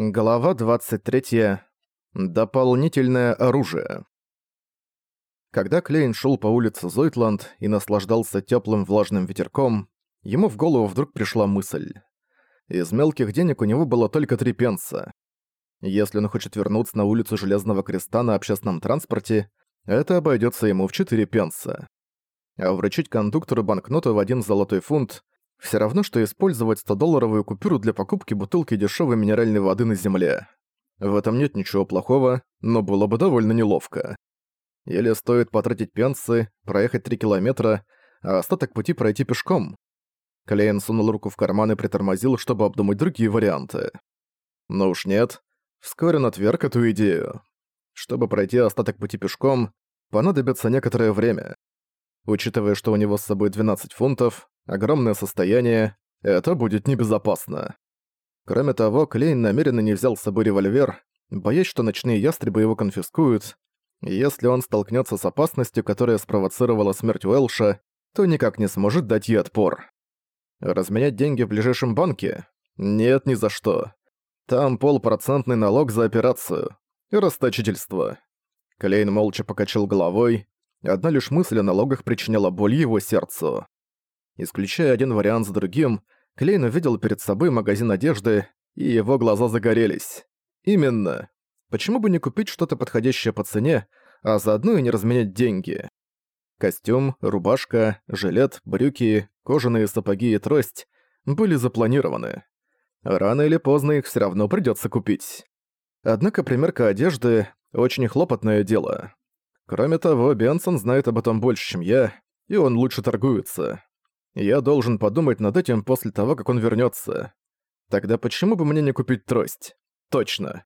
Глава 23. Дополнительное оружие. Когда Клейн шел по улице Зойтланд и наслаждался теплым влажным ветерком, ему в голову вдруг пришла мысль. Из мелких денег у него было только три пенса. Если он хочет вернуться на улицу Железного Креста на общественном транспорте, это обойдется ему в четыре пенса. А вручить кондуктору банкноту в один золотой фунт все равно, что использовать 100-долларовую купюру для покупки бутылки дешевой минеральной воды на земле. В этом нет ничего плохого, но было бы довольно неловко. Или стоит потратить пенсы, проехать 3 километра, а остаток пути пройти пешком. Клейн сунул руку в карман и притормозил, чтобы обдумать другие варианты. Но уж нет. Вскоре он отверг эту идею. Чтобы пройти остаток пути пешком, понадобится некоторое время. Учитывая, что у него с собой 12 фунтов, огромное состояние, это будет небезопасно. Кроме того, Клейн намеренно не взял с собой револьвер, боясь, что ночные ястребы его конфискуют. если он столкнется с опасностью, которая спровоцировала смерть Уэлша, то никак не сможет дать ей отпор. Разменять деньги в ближайшем банке? Нет, ни за что. Там полпроцентный налог за операцию. Расточительство. Клейн молча покачал головой. Одна лишь мысль о налогах причиняла боль его сердцу. Исключая один вариант за другим, Клейн увидел перед собой магазин одежды, и его глаза загорелись. Именно. Почему бы не купить что-то подходящее по цене, а заодно и не разменять деньги? Костюм, рубашка, жилет, брюки, кожаные сапоги и трость были запланированы. Рано или поздно их все равно придется купить. Однако примерка одежды – очень хлопотное дело. Кроме того, Бенсон знает об этом больше, чем я, и он лучше торгуется. Я должен подумать над этим после того, как он вернется. Тогда почему бы мне не купить трость? Точно.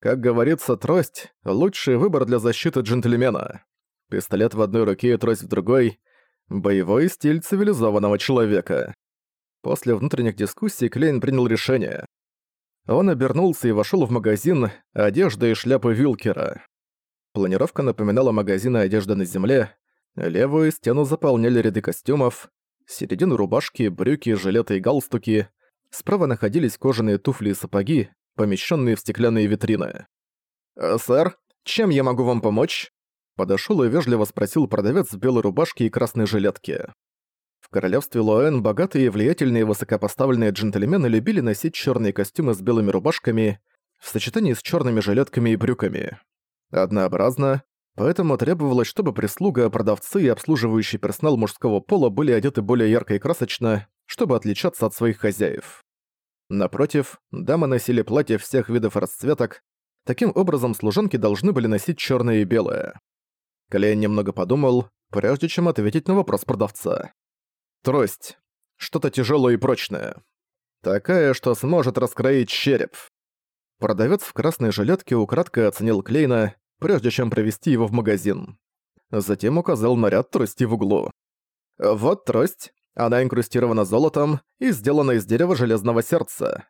Как говорится, трость — лучший выбор для защиты джентльмена. Пистолет в одной руке и трость в другой — боевой стиль цивилизованного человека. После внутренних дискуссий Клейн принял решение. Он обернулся и вошел в магазин одежды и шляпы Вилкера. Планировка напоминала магазины одежды на земле. Левую стену заполняли ряды костюмов, середину рубашки, брюки, жилеты и галстуки. Справа находились кожаные туфли и сапоги, помещенные в стеклянные витрины. «Э, «Сэр, чем я могу вам помочь?» Подошёл и вежливо спросил продавец в белой рубашке и красной жилетке. В королевстве Лоэн богатые, влиятельные и высокопоставленные джентльмены любили носить чёрные костюмы с белыми рубашками в сочетании с чёрными жилетками и брюками. Однообразно, Поэтому требовалось, чтобы прислуга, продавцы и обслуживающий персонал мужского пола были одеты более ярко и красочно, чтобы отличаться от своих хозяев. Напротив, дамы носили платья всех видов расцветок, таким образом служанки должны были носить черное и белое. Клейн немного подумал, прежде чем ответить на вопрос продавца. Трость. Что-то тяжелое и прочное. Такая, что сможет раскроить череп. Продавец в красной жилетке украдкой оценил Клейна, прежде чем провести его в магазин. Затем указал на ряд трости в углу. «Вот трость. Она инкрустирована золотом и сделана из дерева железного сердца.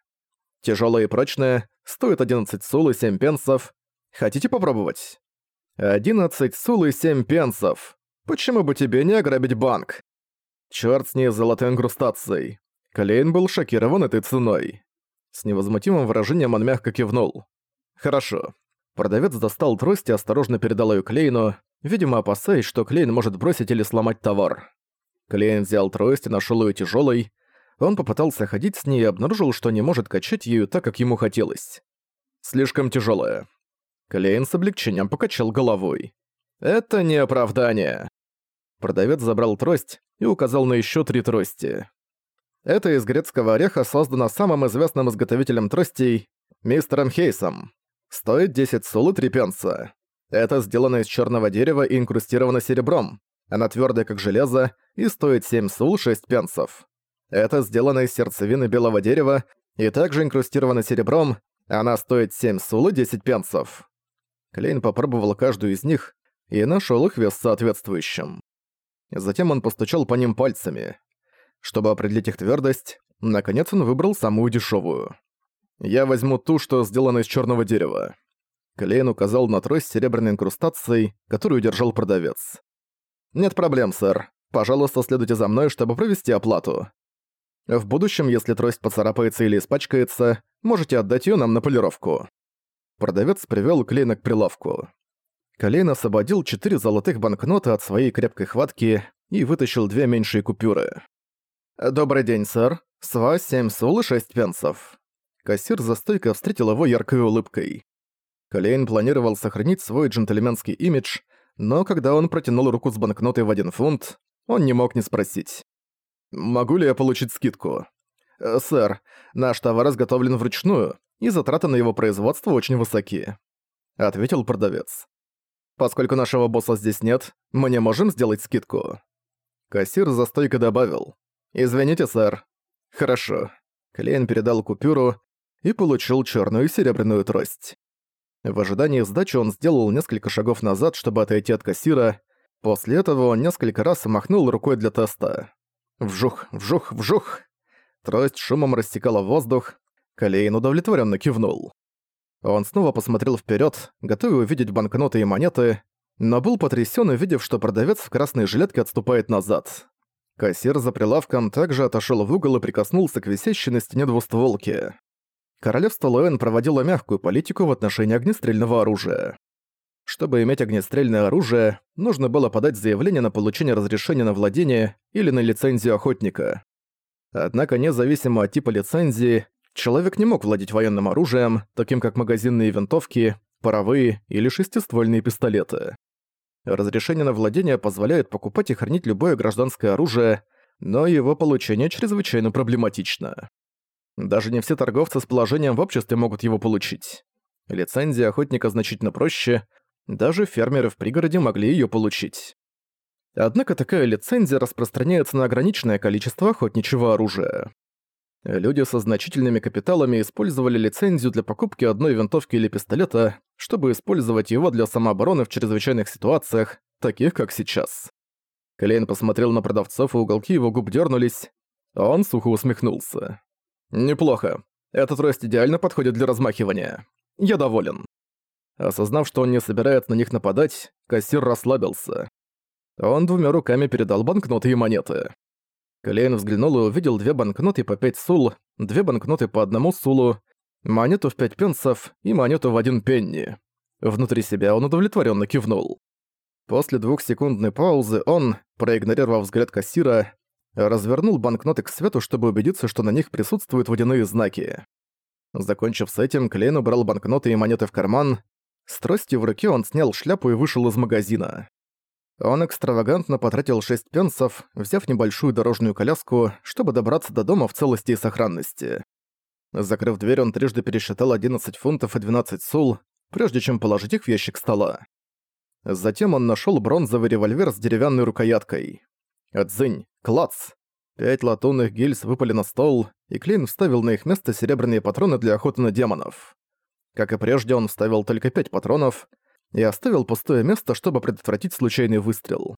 Тяжелая и прочная, стоит 11 сул и 7 пенсов. Хотите попробовать?» «11 сул и 7 пенсов. Почему бы тебе не ограбить банк?» Чёрт с ней золотой инкрустацией. Клейн был шокирован этой ценой. С невозмутимым выражением он мягко кивнул. «Хорошо. Продавец достал трость и осторожно передал ее Клейну, видимо опасаясь, что Клейн может бросить или сломать товар. Клейн взял трость и нашел ее тяжелой. Он попытался ходить с ней и обнаружил, что не может качать ею так, как ему хотелось. Слишком тяжелая. Клейн с облегчением покачал головой. «Это не оправдание». Продавец забрал трость и указал на еще три трости. Это из грецкого ореха создано самым известным изготовителем тростей, мистером Хейсом. Стоит 10 сул и 3 пенса. Это сделано из черного дерева и инкрустировано серебром. Она твердая как железо и стоит 7 сул 6 пенсов. Это сделано из сердцевины белого дерева и также инкрустировано серебром. Она стоит 7 сул и 10 пенсов. Клейн попробовал каждую из них и нашел их вес соответствующим. Затем он постучал по ним пальцами. Чтобы определить их твердость, наконец он выбрал самую дешевую. Я возьму ту, что сделана из черного дерева». Клейн указал на трость с серебряной инкрустацией, которую держал продавец. «Нет проблем, сэр. Пожалуйста, следуйте за мной, чтобы провести оплату». В будущем, если трость поцарапается или испачкается, можете отдать её нам на полировку». Продавец привёл Клейна к прилавку. Клейн освободил четыре золотых банкноты от своей крепкой хватки и вытащил две меньшие купюры. «Добрый день, сэр. С вас семь сул и шесть пенсов». Кассир за стойкой встретил его яркой улыбкой. Клейн планировал сохранить свой джентльменский имидж, но когда он протянул руку с банкнотой в один фунт, он не мог не спросить. «Могу ли я получить скидку?» «Э, «Сэр, наш товар изготовлен вручную, и затраты на его производство очень высоки», — ответил продавец. «Поскольку нашего босса здесь нет, мы не можем сделать скидку». Кассир за стойкой добавил. «Извините, сэр». «Хорошо». Клейн передал купюру и получил черную и серебряную трость. В ожидании сдачи он сделал несколько шагов назад, чтобы отойти от кассира. После этого он несколько раз махнул рукой для теста. Вжух, вжух, вжух. Трость шумом рассекала воздух. Калейн удовлетворенно кивнул. Он снова посмотрел вперед, готовый увидеть банкноты и монеты, но был потрясен, увидев, что продавец в красной жилетке отступает назад. Кассир за прилавком также отошел в угол и прикоснулся к висящей на стене двустволке. Королевство Лоэн проводило мягкую политику в отношении огнестрельного оружия. Чтобы иметь огнестрельное оружие, нужно было подать заявление на получение разрешения на владение или на лицензию охотника. Однако, независимо от типа лицензии, человек не мог владеть военным оружием, таким как магазинные винтовки, паровые или шестиствольные пистолеты. Разрешение на владение позволяет покупать и хранить любое гражданское оружие, но его получение чрезвычайно проблематично. Даже не все торговцы с положением в обществе могут его получить. Лицензия охотника значительно проще, даже фермеры в пригороде могли её получить. Однако такая лицензия распространяется на ограниченное количество охотничьего оружия. Люди со значительными капиталами использовали лицензию для покупки одной винтовки или пистолета, чтобы использовать его для самообороны в чрезвычайных ситуациях, таких как сейчас. Клейн посмотрел на продавцов, и уголки его губ дернулись. Он сухо усмехнулся. «Неплохо. Этот рост идеально подходит для размахивания. Я доволен». Осознав, что он не собирается на них нападать, кассир расслабился. Он двумя руками передал банкноты и монеты. Клейн взглянул и увидел две банкноты по пять сул, две банкноты по одному сулу, монету в пять пенсов и монету в один пенни. Внутри себя он удовлетворенно кивнул. После двухсекундной паузы он, проигнорировав взгляд кассира, развернул банкноты к свету, чтобы убедиться, что на них присутствуют водяные знаки. Закончив с этим, Клейн убрал банкноты и монеты в карман. С тростью в руке он снял шляпу и вышел из магазина. Он экстравагантно потратил 6 пенсов, взяв небольшую дорожную коляску, чтобы добраться до дома в целости и сохранности. Закрыв дверь, он трижды пересчитал 11 фунтов и 12 сул, прежде чем положить их в ящик стола. Затем он нашел бронзовый револьвер с деревянной рукояткой. Отзынь, клац! Пять латунных гильз выпали на стол, и Клейн вставил на их место серебряные патроны для охоты на демонов. Как и прежде, он вставил только пять патронов и оставил пустое место, чтобы предотвратить случайный выстрел.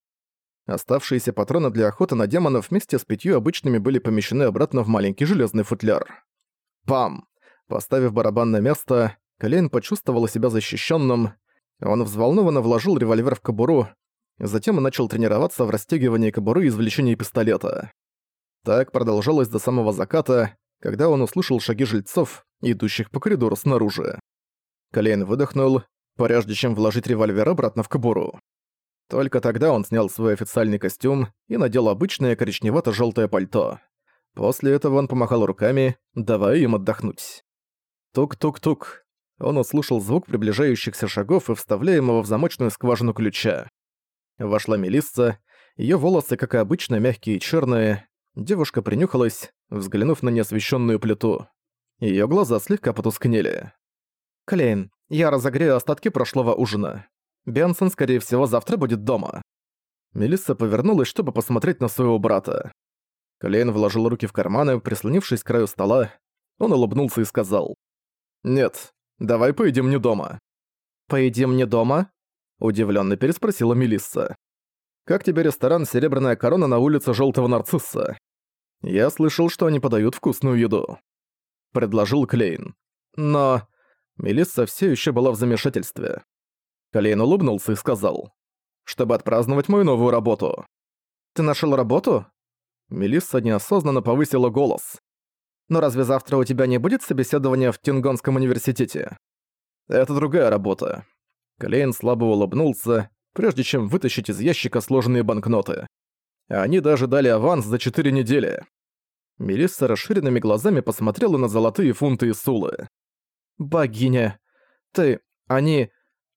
Оставшиеся патроны для охоты на демонов вместе с пятью обычными были помещены обратно в маленький железный футляр. Пам! Поставив барабан на место, Клейн почувствовал себя защищенным. Он взволнованно вложил револьвер в кобуру Затем он начал тренироваться в расстёгивании кобуры и извлечении пистолета. Так продолжалось до самого заката, когда он услышал шаги жильцов, идущих по коридору снаружи. Колейн выдохнул, прежде чем вложить револьвер обратно в кобуру. Только тогда он снял свой официальный костюм и надел обычное коричневато-жёлтое пальто. После этого он помахал руками, давая им отдохнуть. Тук-тук-тук. Он услышал звук приближающихся шагов и вставляемого в замочную скважину ключа. Вошла Мелисса, её волосы, как и обычно, мягкие и чёрные. Девушка принюхалась, взглянув на неосвещенную плиту. Её глаза слегка потускнели. «Клейн, я разогрею остатки прошлого ужина. Бенсон, скорее всего, завтра будет дома». Мелисса повернулась, чтобы посмотреть на своего брата. Клейн вложил руки в карманы, прислонившись к краю стола. Он улыбнулся и сказал. «Нет, давай поедим не дома». «Поедим не дома?» Удивленно переспросила Мелисса. «Как тебе ресторан «Серебряная корона» на улице Желтого Нарцисса? Я слышал, что они подают вкусную еду». Предложил Клейн. Но... Мелисса все еще была в замешательстве. Клейн улыбнулся и сказал. «Чтобы отпраздновать мою новую работу». «Ты нашел работу?» Мелисса неосознанно повысила голос. «Но разве завтра у тебя не будет собеседования в Тингонском университете?» «Это другая работа». Клейн слабо улыбнулся, прежде чем вытащить из ящика сложенные банкноты. Они даже дали аванс за четыре недели. Мелисса расширенными глазами посмотрела на золотые фунты и сулы. «Богиня, ты... они...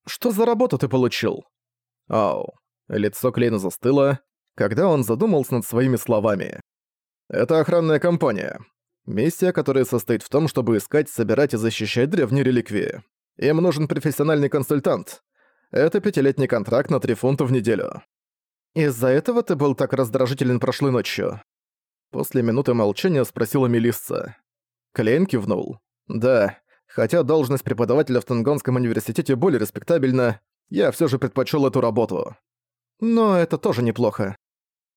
Что за работу ты получил?» «Ау». Лицо Клейна застыло, когда он задумался над своими словами. «Это охранная компания. Миссия, которая состоит в том, чтобы искать, собирать и защищать древние реликвии. Им нужен профессиональный консультант. Это пятилетний контракт на три фунта в неделю. Из-за этого ты был так раздражителен прошлой ночью?» После минуты молчания спросила Мелисса. Клейн кивнул. «Да, хотя должность преподавателя в Тангонском университете более респектабельна, я все же предпочел эту работу. Но это тоже неплохо».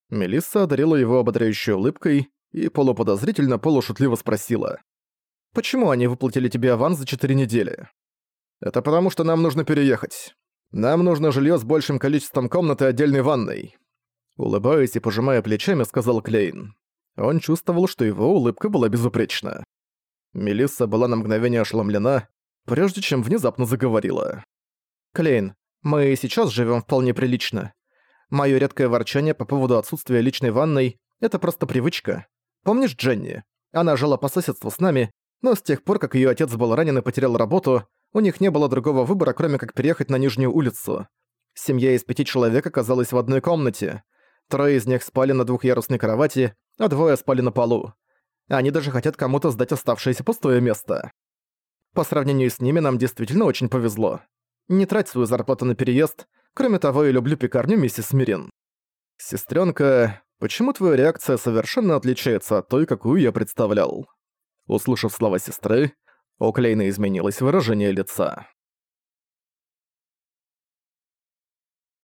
Мелисса одарила его ободряющей улыбкой и полуподозрительно полушутливо спросила. «Почему они выплатили тебе аванс за четыре недели?» «Это потому, что нам нужно переехать. Нам нужно жилье с большим количеством комнат и отдельной ванной». Улыбаясь и пожимая плечами, сказал Клейн. Он чувствовал, что его улыбка была безупречна. Мелисса была на мгновение ошеломлена, прежде чем внезапно заговорила. «Клейн, мы сейчас живем вполне прилично. Моё редкое ворчание по поводу отсутствия личной ванной — это просто привычка. Помнишь Дженни? Она жила по соседству с нами, но с тех пор, как её отец был ранен и потерял работу, у них не было другого выбора, кроме как переехать на Нижнюю улицу. Семья из пяти человек оказалась в одной комнате. Трое из них спали на двухъярусной кровати, а двое спали на полу. Они даже хотят кому-то сдать оставшееся пустое место. По сравнению с ними нам действительно очень повезло. Не трать свою зарплату на переезд, кроме того, я люблю пекарню миссис Мирин. Сестренка, почему твоя реакция совершенно отличается от той, какую я представлял? Услышав слова сестры, у Клейна изменилось выражение лица.